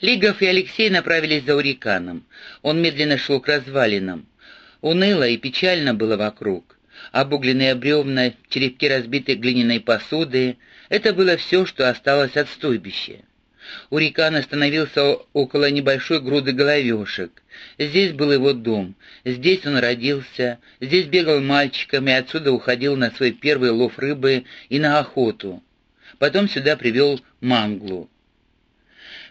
Лигов и Алексей направились за Уриканом. Он медленно шел к развалинам. Уныло и печально было вокруг. Обугленные бревна, черепки разбитой глиняной посуды — это было все, что осталось от стойбища. Урикан остановился около небольшой груды головешек. Здесь был его дом, здесь он родился, здесь бегал мальчиком и отсюда уходил на свой первый лов рыбы и на охоту. Потом сюда привел Манглу.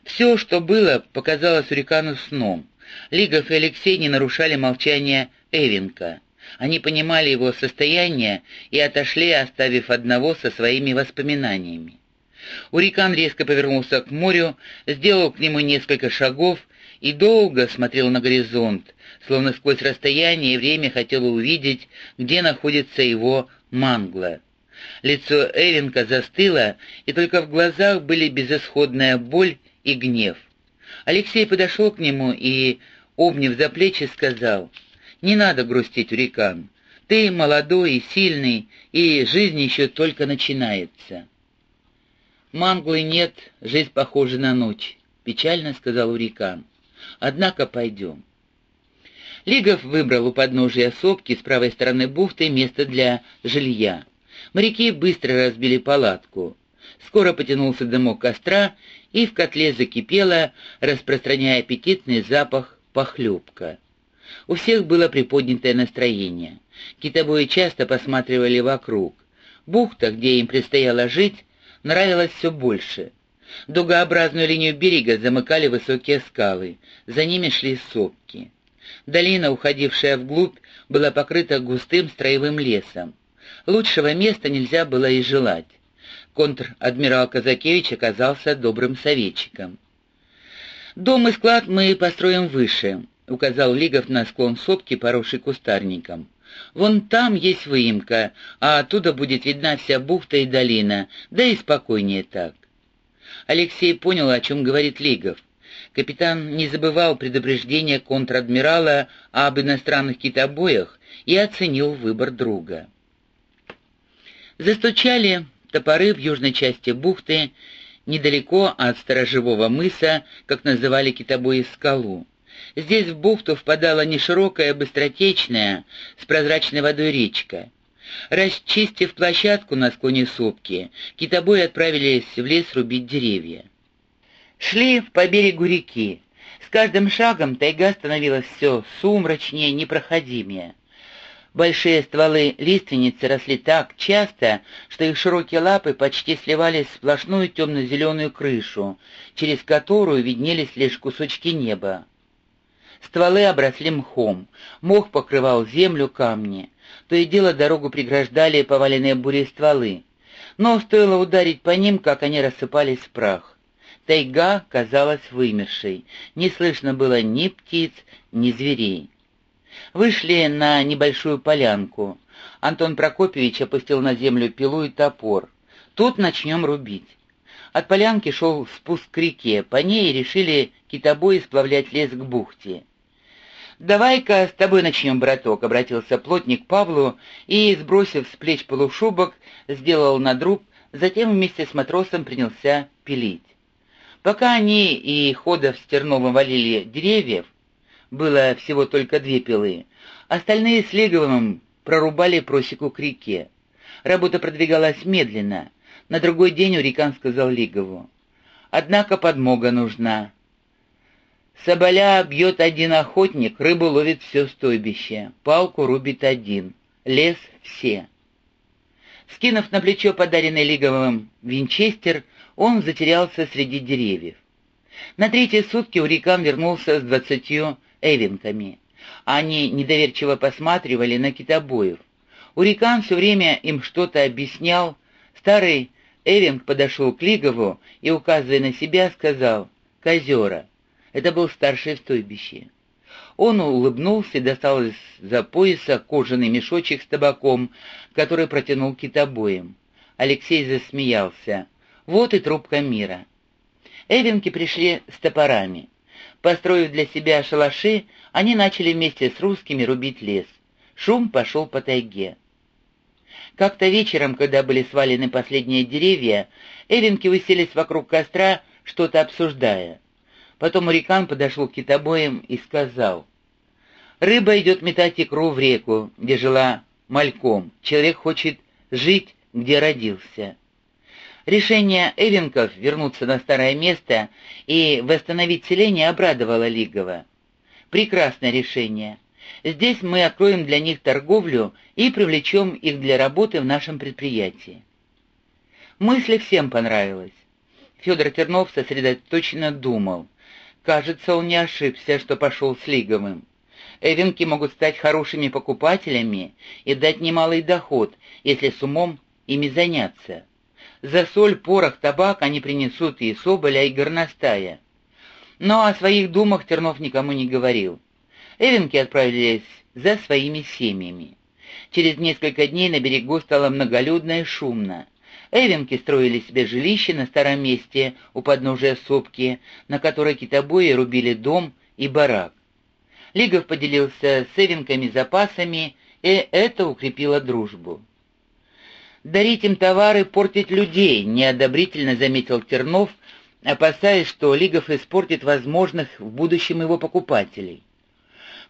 Все, что было, показалось Урикану сном. Лигов и Алексей не нарушали молчание Эвенка. Они понимали его состояние и отошли, оставив одного со своими воспоминаниями. Урикан резко повернулся к морю, сделал к нему несколько шагов и долго смотрел на горизонт, словно сквозь расстояние и время хотел увидеть, где находится его мангла. Лицо Эвенка застыло, и только в глазах были безысходная боль и гнев. Алексей подошел к нему и, обняв за плечи, сказал, «Не надо грустить, Урикан. Ты молодой и сильный, и жизнь еще только начинается». «Манглы нет, жизнь похожа на ночь», — печально сказал Урикан. «Однако пойдем». Лигов выбрал у подножия сопки с правой стороны бухты место для жилья. Моряки быстро разбили палатку. Скоро потянулся дымок костра, и в котле закипело, распространяя аппетитный запах похлебка. У всех было приподнятое настроение. Китобои часто посматривали вокруг. Бухта, где им предстояло жить, нравилось все больше. Дугообразную линию берега замыкали высокие скалы, за ними шли сопки. Долина, уходившая вглубь, была покрыта густым строевым лесом. Лучшего места нельзя было и желать. Контр-адмирал Казакевич оказался добрым советчиком. «Дом и склад мы построим выше», — указал Лигов на склон сопки, поросший кустарником. Вон там есть выемка, а оттуда будет видна вся бухта и долина, да и спокойнее так. Алексей понял, о чем говорит Лигов. Капитан не забывал предупреждения контр-адмирала об иностранных китобоях и оценил выбор друга. Застучали топоры в южной части бухты, недалеко от сторожевого мыса, как называли китобои скалу. Здесь в бухту впадала неширокая, быстротечная, с прозрачной водой речка. Расчистив площадку на склоне сопки, китобои отправились в лес рубить деревья. Шли по берегу реки. С каждым шагом тайга становилась все сумрачнее, непроходимее. Большие стволы лиственницы росли так часто, что их широкие лапы почти сливались в сплошную темно-зеленую крышу, через которую виднелись лишь кусочки неба. Стволы обросли мхом, мох покрывал землю, камни. То и дело дорогу преграждали поваленные бурей стволы. Но стоило ударить по ним, как они рассыпались в прах. Тайга казалась вымершей, не слышно было ни птиц, ни зверей. Вышли на небольшую полянку. Антон Прокопьевич опустил на землю пилу и топор. Тут начнем рубить. От полянки шел спуск к реке, по ней решили китобои сплавлять лес к бухте. «Давай-ка с тобой начнем, браток», — обратился плотник Павлу и, сбросив с плеч полушубок, сделал надруб, затем вместе с матросом принялся пилить. Пока они и Ходов с Терновым валили деревьев, было всего только две пилы, остальные с Леговым прорубали просеку к реке. Работа продвигалась медленно. На другой день Урикан сказал Лигову. «Однако подмога нужна. Соболя бьет один охотник, рыбу ловит все стойбище, палку рубит один, лес — все. Скинув на плечо подаренный Лиговым винчестер, он затерялся среди деревьев. На третьи сутки Урикан вернулся с двадцатью эвенками. Они недоверчиво посматривали на китобоев. Урикан все время им что-то объяснял. Старый Эвинг подошел к Лигову и, указывая на себя, сказал «Козера». Это был старший в стойбище. Он улыбнулся и достал из-за пояса кожаный мешочек с табаком, который протянул китобоем. Алексей засмеялся. Вот и трубка мира. Эвенки пришли с топорами. Построив для себя шалаши, они начали вместе с русскими рубить лес. Шум пошел по тайге. Как-то вечером, когда были свалены последние деревья, Эвенки уселись вокруг костра, что-то обсуждая. Потом Урикан подошел к китобоям и сказал, «Рыба идет метать икру в реку, где жила мальком. Человек хочет жить, где родился». Решение Эвенков вернуться на старое место и восстановить селение обрадовало Лигова. Прекрасное решение. Здесь мы откроем для них торговлю и привлечем их для работы в нашем предприятии. Мысль всем понравилась. Федор Тернов сосредоточенно думал. Кажется, он не ошибся, что пошел с Лиговым. Эвенки могут стать хорошими покупателями и дать немалый доход, если с умом ими заняться. За соль, порох, табак они принесут и соболя, и горностая. Но о своих думах Тернов никому не говорил. Эвенки отправились за своими семьями. Через несколько дней на берегу стало многолюдно и шумно. Эвенки строили себе жилище на старом месте у подножия сопки, на которой китобои рубили дом и барак. Лигов поделился с Эвенками запасами, и это укрепило дружбу. «Дарить им товары, портить людей», — неодобрительно заметил Тернов, опасаясь, что Лигов испортит возможных в будущем его покупателей.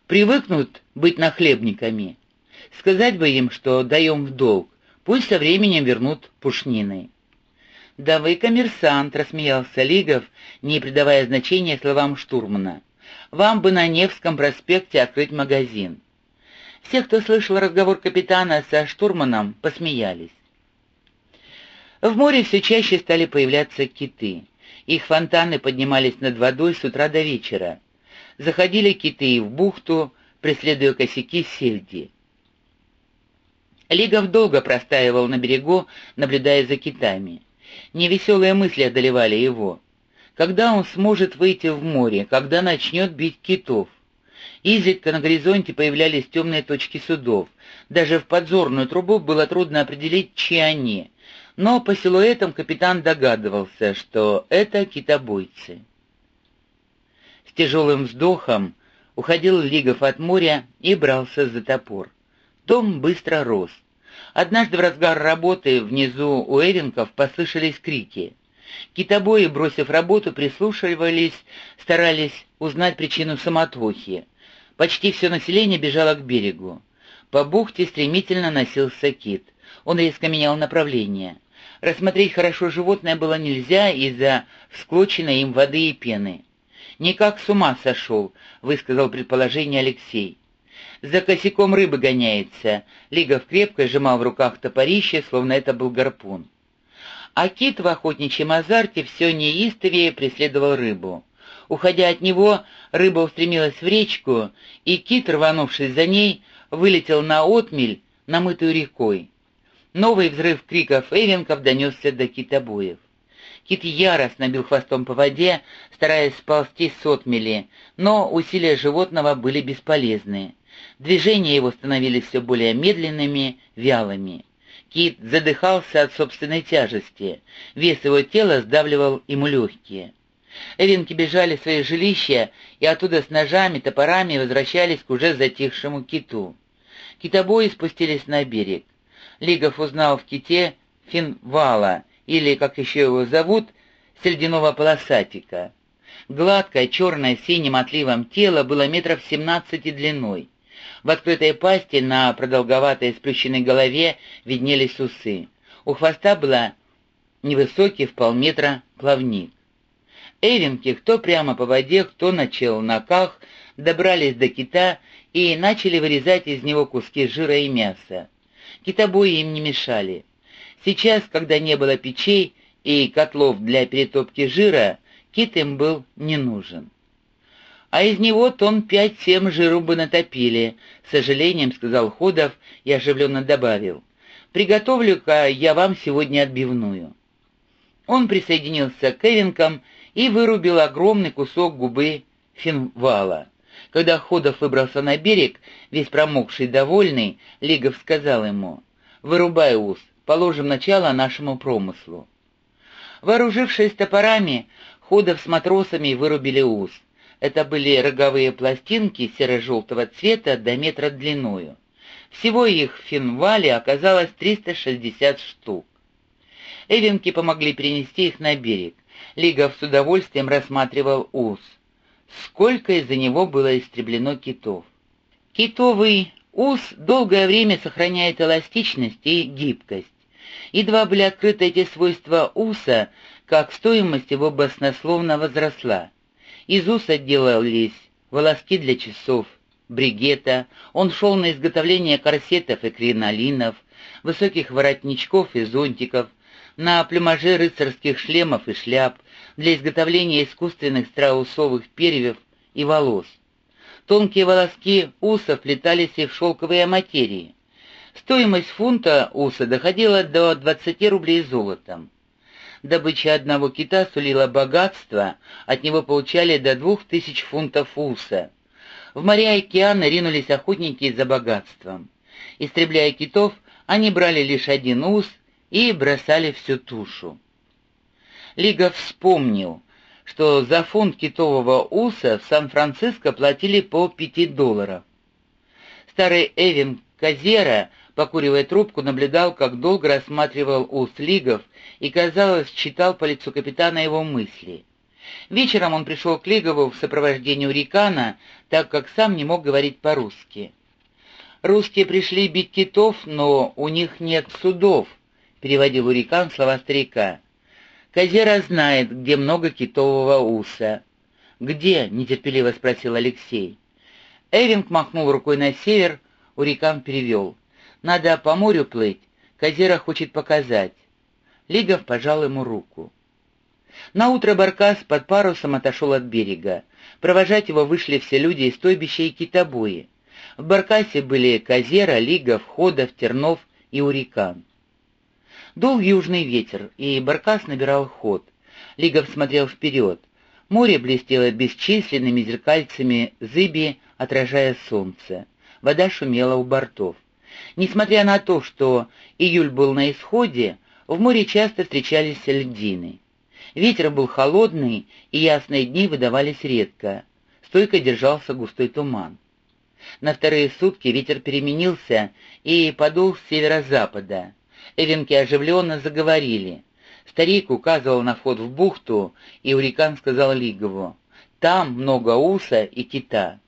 «Привыкнут быть нахлебниками. Сказать бы им, что даем в долг, пусть со временем вернут пушнины». «Да вы коммерсант», — рассмеялся Лигов, не придавая значения словам штурмана. «Вам бы на Невском проспекте открыть магазин». Все, кто слышал разговор капитана со штурманом, посмеялись. В море все чаще стали появляться киты. Их фонтаны поднимались над водой с утра до вечера. Заходили киты и в бухту, преследуя косяки сельди. Лигов долго простаивал на берегу, наблюдая за китами. Невеселые мысли одолевали его. Когда он сможет выйти в море, когда начнет бить китов? Изредка на горизонте появлялись темные точки судов. Даже в подзорную трубу было трудно определить, чьи они но по силуэтам капитан догадывался, что это китобойцы. С тяжелым вздохом уходил Лигов от моря и брался за топор. Дом быстро рос. Однажды в разгар работы внизу у Эвенков послышались крики. Китобои, бросив работу, прислушивались, старались узнать причину самотвохи. Почти все население бежало к берегу. По бухте стремительно носился кит. Он резко менял направление. Рассмотреть хорошо животное было нельзя из-за всклоченной им воды и пены. «Никак с ума сошел», — высказал предположение Алексей. «За косяком рыбы гоняется». Лигов крепко сжимал в руках топорище, словно это был гарпун. А кит в охотничьем азарте все неистовее преследовал рыбу. Уходя от него, рыба устремилась в речку, и кит, рванувшись за ней, вылетел на отмель, намытую рекой. Новый взрыв криков эвенков донесся до китобоев. Кит яростно бил хвостом по воде, стараясь сползти с отмели, но усилия животного были бесполезны. Движения его становились все более медленными, вялыми. Кит задыхался от собственной тяжести, вес его тела сдавливал ему легкие. Эвенки бежали в свои жилища и оттуда с ножами, топорами возвращались к уже затихшему киту. Китобои спустились на берег. Лигов узнал в ките финвала, или, как еще его зовут, сельдяного полосатика. Гладкое, черное, синим отливом тело было метров семнадцати длиной. В открытой пасти на продолговатой сплющенной голове виднелись усы. У хвоста была невысокий в полметра плавник. Эвенки, кто прямо по воде, кто на челноках, добрались до кита и начали вырезать из него куски жира и мяса. Китобои им не мешали. Сейчас, когда не было печей и котлов для перетопки жира, кит им был не нужен. «А из него тон пять-семь жиру бы натопили», — с сожалением сказал Ходов и оживленно добавил. «Приготовлю-ка я вам сегодня отбивную». Он присоединился к Эвенкам и вырубил огромный кусок губы финвала. Когда Ходов выбрался на берег, весь промокший и довольный, Лигов сказал ему, «Вырубай ус, положим начало нашему промыслу». Вооружившись топорами, Ходов с матросами вырубили ус. Это были роговые пластинки серо-желтого цвета до метра длиною. Всего их в Финвале оказалось 360 штук. Эвенки помогли перенести их на берег. Лигов с удовольствием рассматривал ус — сколько из-за него было истреблено китов. Китовый ус долгое время сохраняет эластичность и гибкость. Едва были открыты эти свойства уса, как стоимость его баснословно возросла. Из уса делались волоски для часов, бригета, он шел на изготовление корсетов и кринолинов, высоких воротничков и зонтиков, на плюмаже рыцарских шлемов и шляп, для изготовления искусственных страусовых перьев и волос. Тонкие волоски уса вплетались и в шелковые материи. Стоимость фунта уса доходила до 20 рублей золотом. Добыча одного кита сулила богатство, от него получали до двух тысяч фунтов уса. В моря и океаны ринулись охотники за богатством. Истребляя китов, они брали лишь один ус и бросали всю тушу. Лига вспомнил, что за фунт китового уса в Сан-Франциско платили по пяти долларов. Старый Эвин Казера покуривая трубку, наблюдал, как долго рассматривал ус Лигов и, казалось, читал по лицу капитана его мысли. Вечером он пришел к Лигову в сопровождении Урикана, так как сам не мог говорить по-русски. «Русские пришли бить китов, но у них нет судов», — переводил Урикан слова старика. «Казера знает, где много китового уса». «Где?» — нетерпеливо спросил Алексей. Эвинг махнул рукой на север, Урикан перевел. Надо по морю плыть, Казера хочет показать. Лигов пожал ему руку. Наутро Баркас под парусом отошел от берега. Провожать его вышли все люди из стойбища и китобои. В Баркасе были Казера, Лигов, Ходов, Тернов и Урикан. Дул южный ветер, и Баркас набирал ход. Лигов смотрел вперед. Море блестело бесчисленными зеркальцами зыби, отражая солнце. Вода шумела у бортов. Несмотря на то, что июль был на исходе, в море часто встречались льдины. Ветер был холодный, и ясные дни выдавались редко. Стойко держался густой туман. На вторые сутки ветер переменился и подул с северо-запада. Эвенки оживленно заговорили. Старик указывал на вход в бухту, и Урикан сказал Лигову, «Там много уса и кита».